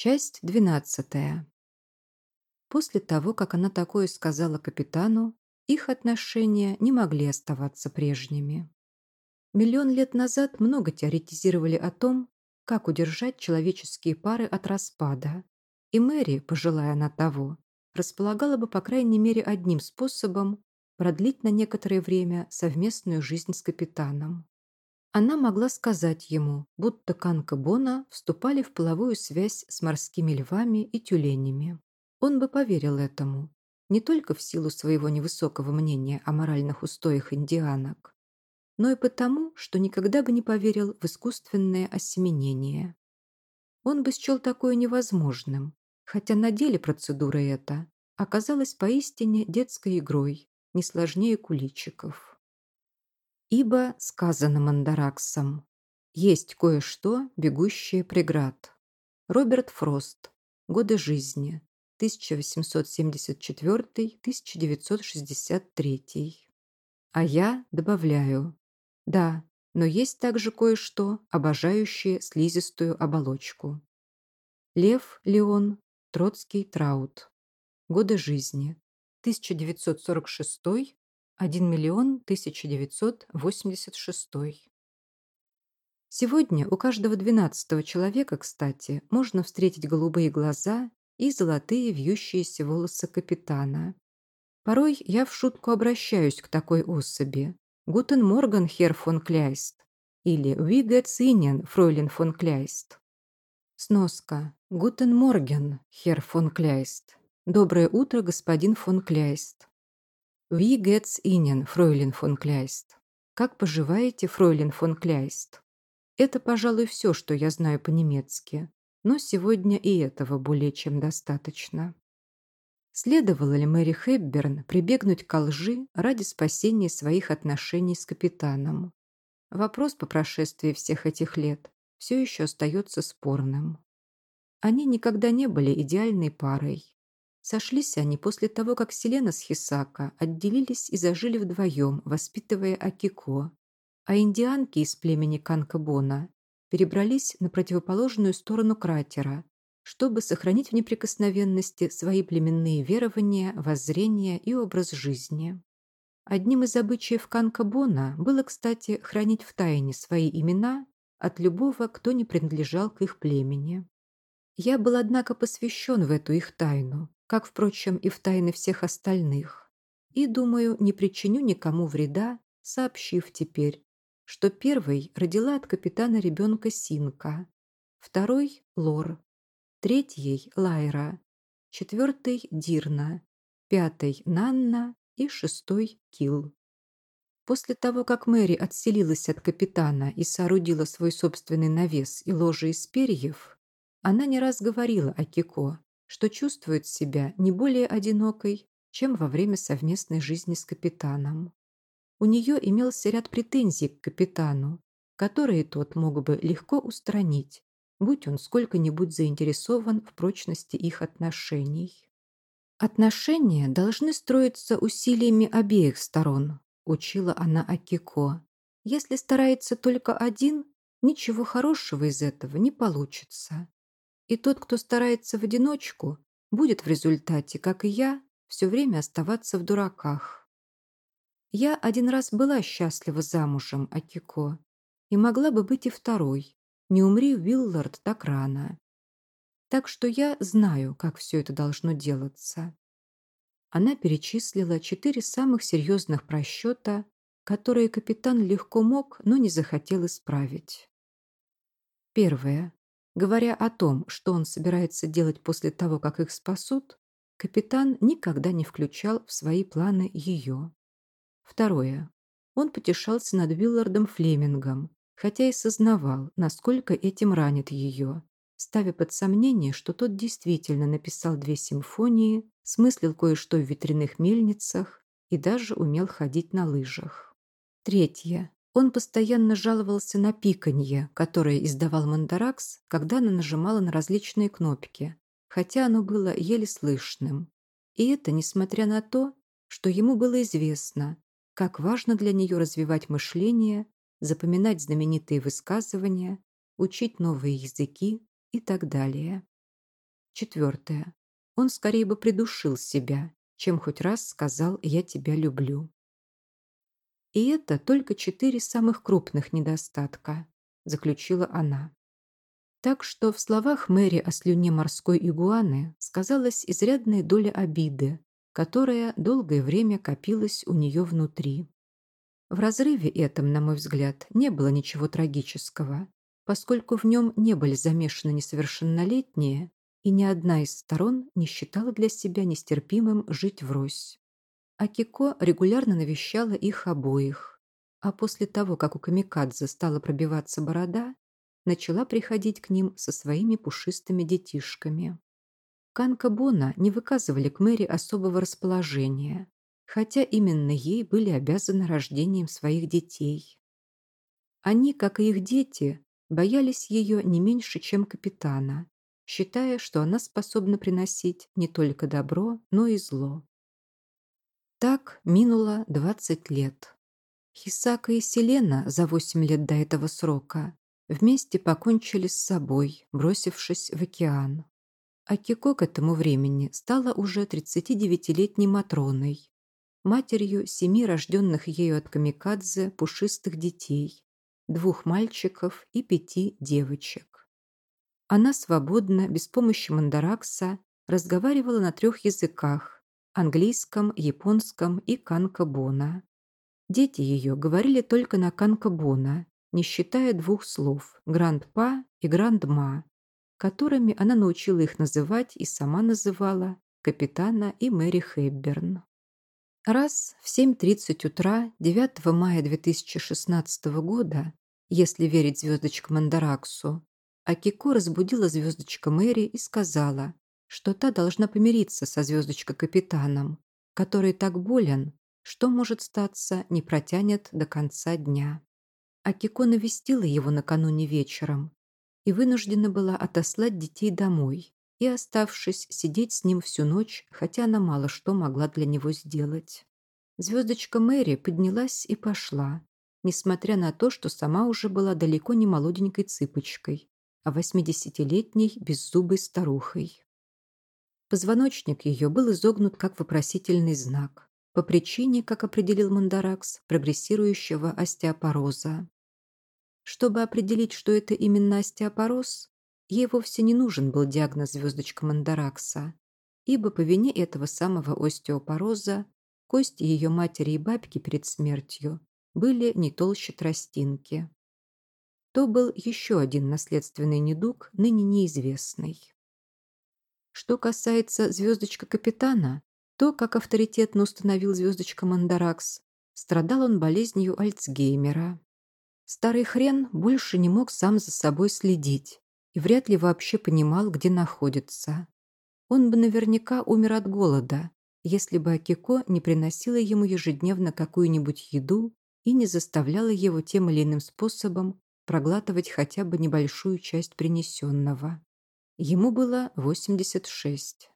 Часть двенадцатая. После того, как она такое сказала капитану, их отношения не могли оставаться прежними. Миллион лет назад много теоретизировали о том, как удержать человеческие пары от распада, и Мэри, пожелая она того, располагала бы по крайней мере одним способом продлить на некоторое время совместную жизнь с капитаном. Она могла сказать ему, будто Канка Бона вступали в половую связь с морскими львами и тюленями. Он бы поверил этому, не только в силу своего невысокого мнения о моральных устоях индианок, но и потому, что никогда бы не поверил в искусственное осеменение. Он бы счел такое невозможным, хотя на деле процедура эта оказалась поистине детской игрой, не сложнее куличиков. Ибо, сказано Мандараксом, есть кое-что, бегущее преград. Роберт Фрост. Годы жизни. 1874-1963. А я добавляю. Да, но есть также кое-что, обожающее слизистую оболочку. Лев Леон. Троцкий Траут. Годы жизни. 1946 1 миллион 1986. Сегодня у каждого двенадцатого человека, кстати, можно встретить голубые глаза и золотые вьющиеся волосы капитана. Порой я в шутку обращаюсь к такой особи. «Guten Morgen, Herr von Kleist» или «Wie geht's Ihnen, Fräulein von Kleist». Сноска. «Guten Morgen, Herr von Kleist». «Доброе утро, господин фон Кляйст». «Wie geht's Ihnen, фройлен фон Кляйст?» «Как поживаете, фройлен фон Кляйст?» Это, пожалуй, все, что я знаю по-немецки, но сегодня и этого более чем достаточно. Следовало ли Мэри Хэбберн прибегнуть к лжи ради спасения своих отношений с капитаном? Вопрос по прошествии всех этих лет все еще остается спорным. Они никогда не были идеальной парой. Сошлись они после того, как Селена с Хисака отделились и зажили вдвоем, воспитывая Акико, а индианки из племени Канкабона перебрались на противоположную сторону кратера, чтобы сохранить в неприкосновенности свои племенные верования, воззрения и образ жизни. Одним из обычаев Канкабона было, кстати, хранить в тайне свои имена от любого, кто не принадлежал к их племени. Я был, однако, посвящен в эту их тайну, как, впрочем, и в тайны всех остальных. И, думаю, не причиню никому вреда, сообщив теперь, что первый родила от капитана ребенка Синка, второй – Лор, третий – Лайра, четвертый – Дирна, пятый – Нанна и шестой – Кил. После того, как Мэри отселилась от капитана и соорудила свой собственный навес и ложе из перьев, она не раз говорила о Кико, что чувствует себя не более одинокой, чем во время совместной жизни с капитаном. У нее имелся ряд претензий к капитану, которые тот мог бы легко устранить, будь он сколько-нибудь заинтересован в прочности их отношений. «Отношения должны строиться усилиями обеих сторон», – учила она Акико. «Если старается только один, ничего хорошего из этого не получится. И тот, кто старается в одиночку, будет в результате, как и я, все время оставаться в дураках. Я один раз была счастлива замужем, Акико, и могла бы быть и второй, не умри Уиллард так рано. Так что я знаю, как все это должно делаться. Она перечислила четыре самых серьезных просчета, которые капитан легко мог, но не захотел исправить. Первое. Говоря о том, что он собирается делать после того, как их спасут, капитан никогда не включал в свои планы ее. Второе. Он потешался над Виллардом Флемингом, хотя и сознавал, насколько этим ранит ее, ставя под сомнение, что тот действительно написал две симфонии, смыслил кое-что в ветряных мельницах и даже умел ходить на лыжах. Третье. Он постоянно жаловался на пиканье, которое издавал Мандаракс, когда она нажимала на различные кнопки, хотя оно было еле слышным. И это несмотря на то, что ему было известно, как важно для нее развивать мышление, запоминать знаменитые высказывания, учить новые языки и так далее. Четвертое. Он скорее бы придушил себя, чем хоть раз сказал «я тебя люблю». И это только четыре самых крупных недостатка, заключила она. Так что в словах Мэри о слюне морской игуаны сказалась изрядная доля обиды, которая долгое время копилась у нее внутри. В разрыве этом, на мой взгляд, не было ничего трагического, поскольку в нем не были замешаны несовершеннолетние, и ни одна из сторон не считала для себя нестерпимым жить врозь. Акико регулярно навещала их обоих, а после того, как у Камикадзе стала пробиваться борода, начала приходить к ним со своими пушистыми детишками. Канка Бона не выказывали к Мэри особого расположения, хотя именно ей были обязаны рождением своих детей. Они, как и их дети, боялись ее не меньше, чем капитана, считая, что она способна приносить не только добро, но и зло. Так минуло 20 лет. Хисака и Селена за 8 лет до этого срока вместе покончили с собой, бросившись в океан. Акико к этому времени стала уже 39-летней Матроной, матерью семи рожденных ею от камикадзе пушистых детей, двух мальчиков и пяти девочек. Она свободно, без помощи мандаракса, разговаривала на трех языках английском, японском и канкабона. Дети ее говорили только на канкабона, не считая двух слов «гранд-па» и «гранд-ма», которыми она научила их называть и сама называла капитана и Мэри Хэбберн. Раз в 7.30 утра 9 мая 2016 года, если верить звездочкам Мандараксу, Акико разбудила звездочка Мэри и сказала, что та должна помириться со звездочкой-капитаном, который так болен, что, может статься, не протянет до конца дня. Акико навестила его накануне вечером и вынуждена была отослать детей домой и, оставшись, сидеть с ним всю ночь, хотя она мало что могла для него сделать. Звездочка Мэри поднялась и пошла, несмотря на то, что сама уже была далеко не молоденькой цыпочкой, а восьмидесятилетней беззубой старухой. Позвоночник ее был изогнут как вопросительный знак, по причине, как определил Мандаракс, прогрессирующего остеопороза. Чтобы определить, что это именно остеопороз, ей вовсе не нужен был диагноз звездочка Мандаракса, ибо по вине этого самого остеопороза кости ее матери и бабки перед смертью были не толще тростинки. То был еще один наследственный недуг, ныне неизвестный. Что касается звездочка капитана, то, как авторитетно установил звездочка Мандаракс, страдал он болезнью Альцгеймера. Старый хрен больше не мог сам за собой следить и вряд ли вообще понимал, где находится. Он бы наверняка умер от голода, если бы Акико не приносила ему ежедневно какую-нибудь еду и не заставляла его тем или иным способом проглатывать хотя бы небольшую часть принесенного. Ему было 86.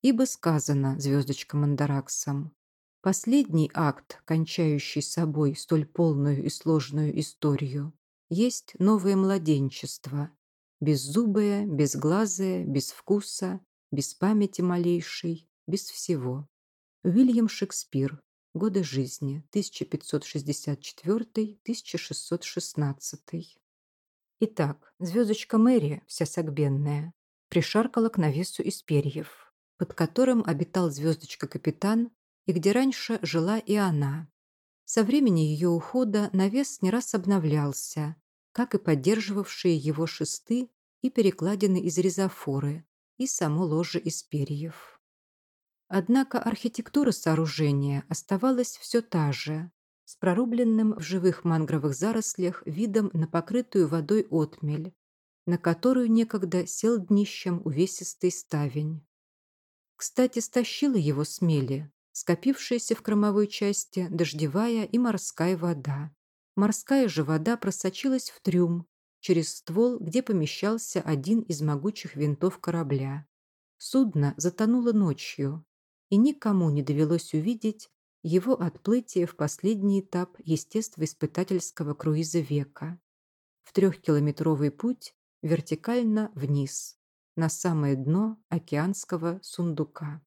Ибо сказано звездочка Мандараксом, последний акт, кончающий собой столь полную и сложную историю, есть новое младенчество, беззубое, безглазое, без вкуса, без памяти малейшей, без всего. Уильям Шекспир. Годы жизни 1564-1616. Итак, звездочка Мэри, вся согбенная, пришаркала к навесу из перьев, под которым обитал звездочка-капитан и где раньше жила и она. Со времени ее ухода навес не раз обновлялся, как и поддерживавшие его шесты и перекладины из резофоры и само ложе из перьев. Однако архитектура сооружения оставалась все та же, с прорубленным в живых мангровых зарослях видом на покрытую водой отмель, на которую некогда сел днищем увесистый ставень. Кстати, стащила его смели, скопившаяся в кромовой части дождевая и морская вода. Морская же вода просочилась в трюм, через ствол, где помещался один из могучих винтов корабля. Судно затонуло ночью, и никому не довелось увидеть, его отплытие в последний этап естествоиспытательского круиза века. В трехкилометровый путь вертикально вниз, на самое дно океанского сундука.